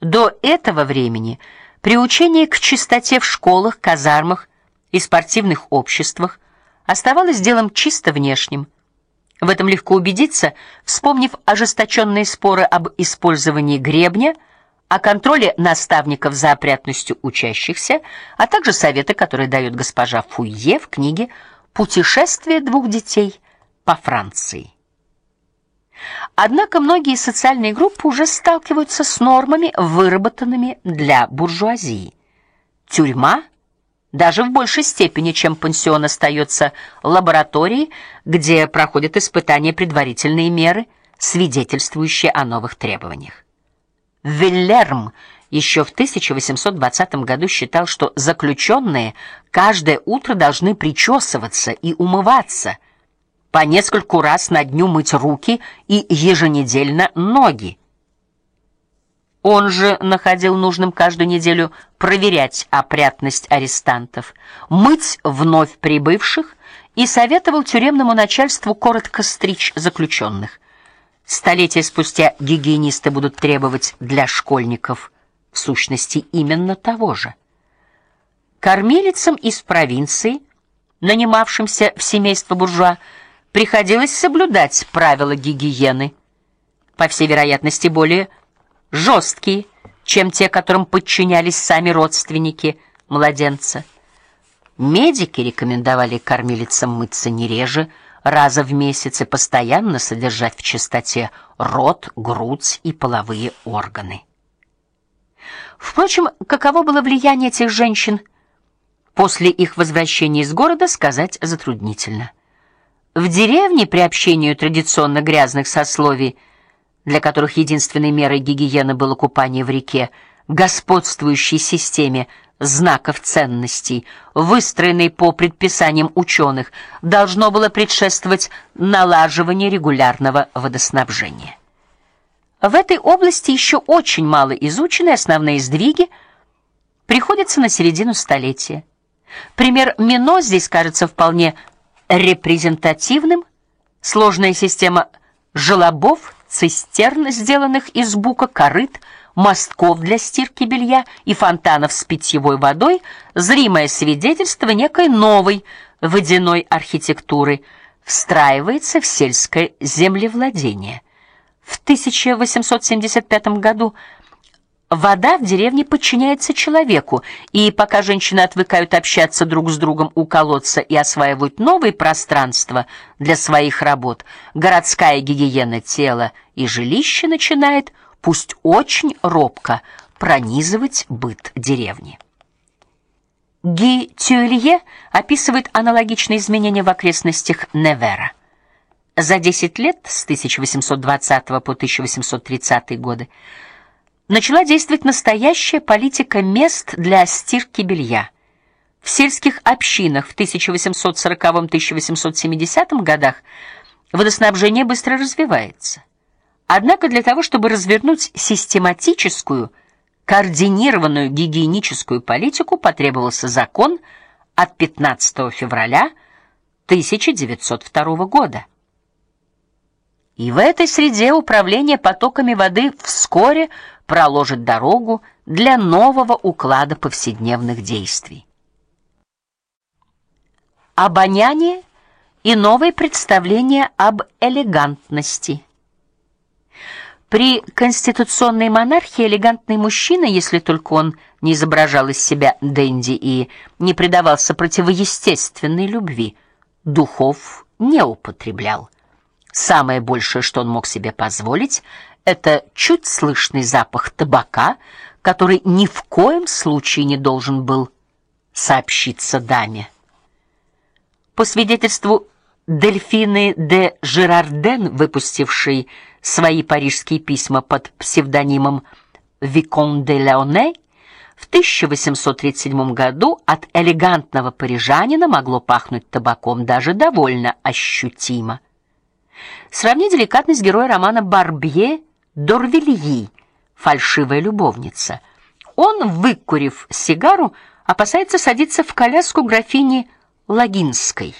До этого времени приучение к чистоте в школах, казармах и спортивных обществах оставалось делом чисто внешним. В этом легко убедиться, вспомнив ожесточенные споры об использовании гребня, о контроле наставников за опрятностью учащихся, а также советы, которые дает госпожа Фуйе в книге Путешествие двух детей по Франции. Однако многие социальные группы уже сталкиваются с нормами, выработанными для буржуазии. Тюрьма даже в большей степени, чем пансион остается лабораторией, где проходят испытания предварительные меры, свидетельствующие о новых требованиях. Вильерм еще в 1820 году считал, что заключенные каждое утро должны причесываться и умываться – по нескольку раз на дню мыть руки и еженедельно ноги. Он же находил нужным каждую неделю проверять опрятность арестантов, мыть вновь прибывших и советовал тюремному начальству коротко стричь заключенных. Столетия спустя гигиенисты будут требовать для школьников в сущности именно того же. Кормилицам из провинции, нанимавшимся в семейство буржуа, приходилось соблюдать правила гигиены, по всей вероятности более жесткие, чем те, которым подчинялись сами родственники младенца. Медики рекомендовали кормилицам мыться не реже раза в месяц и постоянно содержать в чистоте рот, грудь и половые органы. Впрочем, каково было влияние этих женщин после их возвращения из города, сказать затруднительно. В деревне при общении традиционно грязных сословий, для которых единственной мерой гигиены было купание в реке, господствующей системе знаков ценностей, выстроенной по предписаниям ученых, должно было предшествовать налаживание регулярного водоснабжения. В этой области еще очень мало изучены основные сдвиги приходятся на середину столетия. Пример Мино здесь кажется вполне репрезентативным, сложная система желобов, цистерн, сделанных из бука, корыт, мостков для стирки белья и фонтанов с питьевой водой, зримое свидетельство некой новой водяной архитектуры, встраивается в сельское землевладение. В 1875 году Вода в деревне подчиняется человеку, и пока женщины отвыкают общаться друг с другом у колодца и осваивают новые пространства для своих работ, городская гигиена тела и жилища начинает, пусть очень робко, пронизывать быт деревни. Ги Тюилье описывает аналогичные изменения в окрестностях Невера. За 10 лет с 1820 по 1830 годы начала действовать настоящая политика мест для стирки белья. В сельских общинах в 1840-1870 годах водоснабжение быстро развивается. Однако для того, чтобы развернуть систематическую, координированную гигиеническую политику, потребовался закон от 15 февраля 1902 года. И в этой среде управление потоками воды вскоре проложит дорогу для нового уклада повседневных действий. Обоняние и новые представления об элегантности. При конституционной монархии элегантный мужчина, если только он не изображал из себя денди и не предавался противоестественной любви, духов не употреблял. Самое большее, что он мог себе позволить, это чуть слышный запах табака, который ни в коем случае не должен был сообщиться даме. По свидетельству Дельфины де Жерарден, выпустившей свои парижские письма под псевдонимом Викон де Леоне, в 1837 году от элегантного парижанина могло пахнуть табаком даже довольно ощутимо. Сравни деликатность героя романа Барбье Дорвильи, фальшивая любовница. Он, выкурив сигару, опасается садиться в коляску графини Лагинской.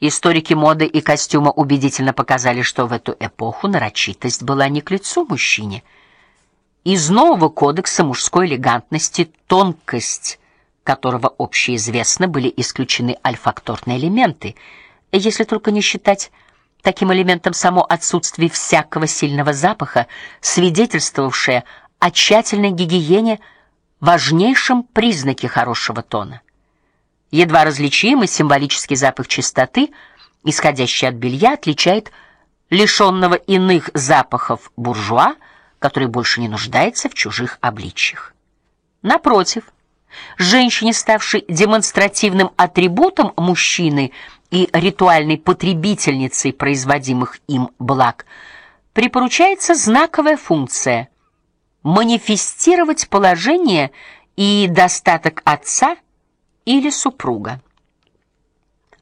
Историки моды и костюма убедительно показали, что в эту эпоху нарочитость была не к лицу мужчине. из нового кодекса мужской элегантности тонкость которого общеизвестно были исключены альфакторные элементы, если только не считать таким элементом само отсутствие всякого сильного запаха, свидетельствовавшее о тщательной гигиене, важнейшем признаке хорошего тона. Едва различимый символический запах чистоты, исходящий от белья, отличает лишенного иных запахов буржуа, который больше не нуждается в чужих обличьях. Напротив, женщине, ставшей демонстративным атрибутом мужчины и ритуальной потребительницей производимых им благ, припоручается знаковая функция манифестировать положение и достаток отца или супруга.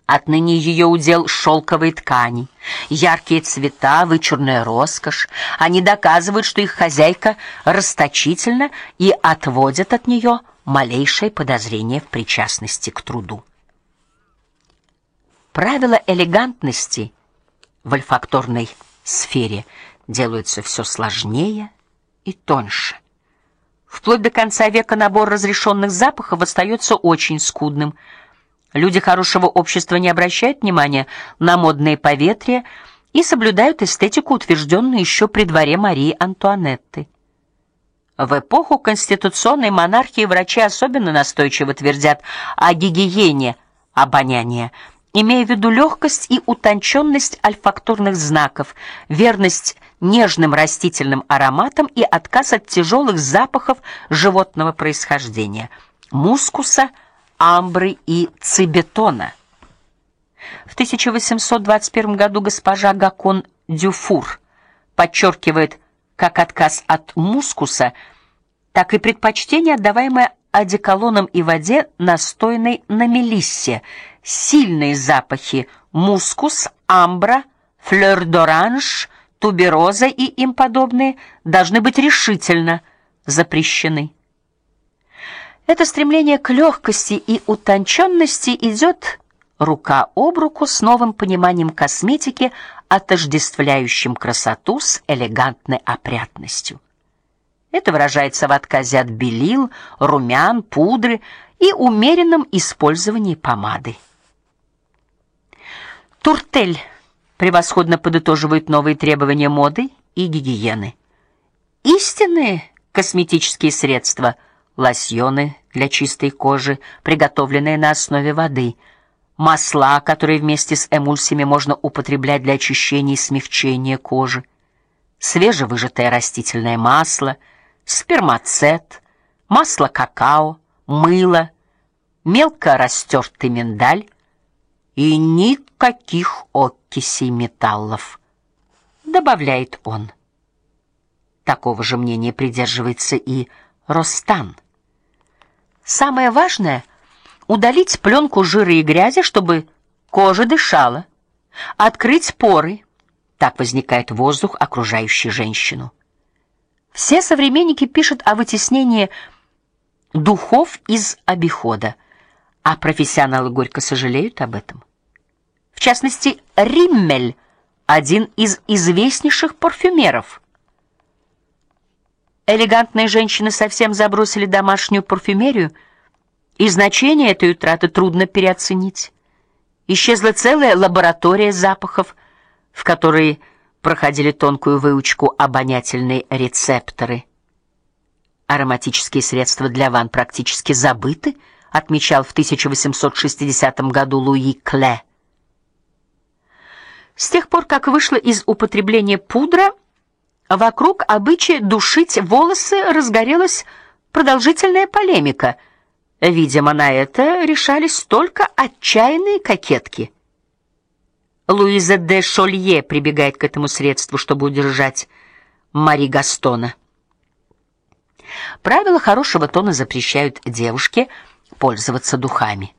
Отныне ее удел шелковые ткани, яркие цвета, вычурная роскошь. Они доказывают, что их хозяйка расточительна и отводят от нее малейшее подозрение в причастности к труду. Правила элегантности в альфакторной сфере делаются все сложнее и тоньше. Вплоть до конца века набор разрешенных запахов остается очень скудным. Люди хорошего общества не обращают внимания на модные поветрия и соблюдают эстетику, утвержденную еще при дворе Марии Антуанетты. В эпоху конституционной монархии врачи особенно настойчиво твердят о гигиене обоняния, имея в виду легкость и утонченность альфакторных знаков, верность нежным растительным ароматам и отказ от тяжелых запахов животного происхождения: мускуса, амбры и цибетона. В 1821 году госпожа Гакон Дюфур подчеркивает, как отказ от мускуса, так и предпочтение, отдаваемое одеколоном и воде, настойной на мелиссе. Сильные запахи мускус, амбра, флёр-д'оранж, тубероза и им подобные должны быть решительно запрещены. Это стремление к легкости и утонченности идет рука об руку с новым пониманием косметики, отождествляющим красоту с элегантной опрятностью. Это выражается в отказе от белил, румян, пудры и умеренном использовании помады. Туртель превосходно подытоживает новые требования моды и гигиены. Истинные косметические средства: лосьоны для чистой кожи, приготовленные на основе воды, масла, которые вместе с эмульсиями можно употреблять для очищения и смягчения кожи, свежевыжатое растительное масло, спермацет, масло какао, мыло, мелко растертый миндаль и никаких окисей металлов, добавляет он. Такого же мнения придерживается и Ростан. Самое важное удалить пленку жира и грязи, чтобы кожа дышала, открыть поры. Так возникает воздух, окружающий женщину. Все современники пишут о вытеснении духов из обихода, а профессионалы горько сожалеют об этом. В частности, Риммель, один из известнейших парфюмеров. Элегантные женщины совсем забросили домашнюю парфюмерию, и значение этой утраты трудно переоценить. Исчезла целая лаборатория запахов, в которой проходили тонкую выучку обонятельные рецепторы. Ароматические средства для ванн практически забыты, отмечал в 1860 году Луи Кле. С тех пор, как вышла из употребления пудра, вокруг обычая душить волосы разгорелась продолжительная полемика. Видимо, на это решались только отчаянные кокетки. Луиза де Шолье прибегает к этому средству, чтобы удержать Мари Гастона. Правила хорошего тона запрещают девушке пользоваться духами.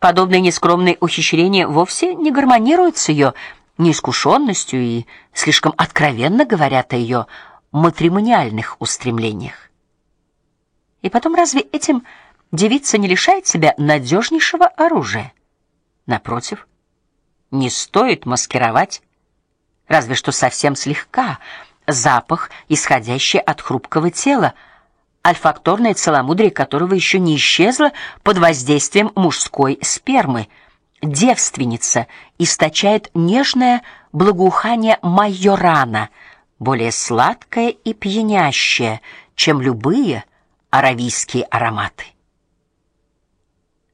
Подобные нескромные ухищрения вовсе не гармонируют с ее неискушенностью и слишком откровенно говорят о ее матримониальных устремлениях. И потом разве этим девица не лишает себя надежнейшего оружия? Напротив, не стоит маскировать, разве что совсем слегка, запах, исходящий от хрупкого тела, альфакторное целомудрие которого еще не исчезло под воздействием мужской спермы. Девственница источает нежное благоухание майорана, более сладкое и пьянящее, чем любые аравийские ароматы.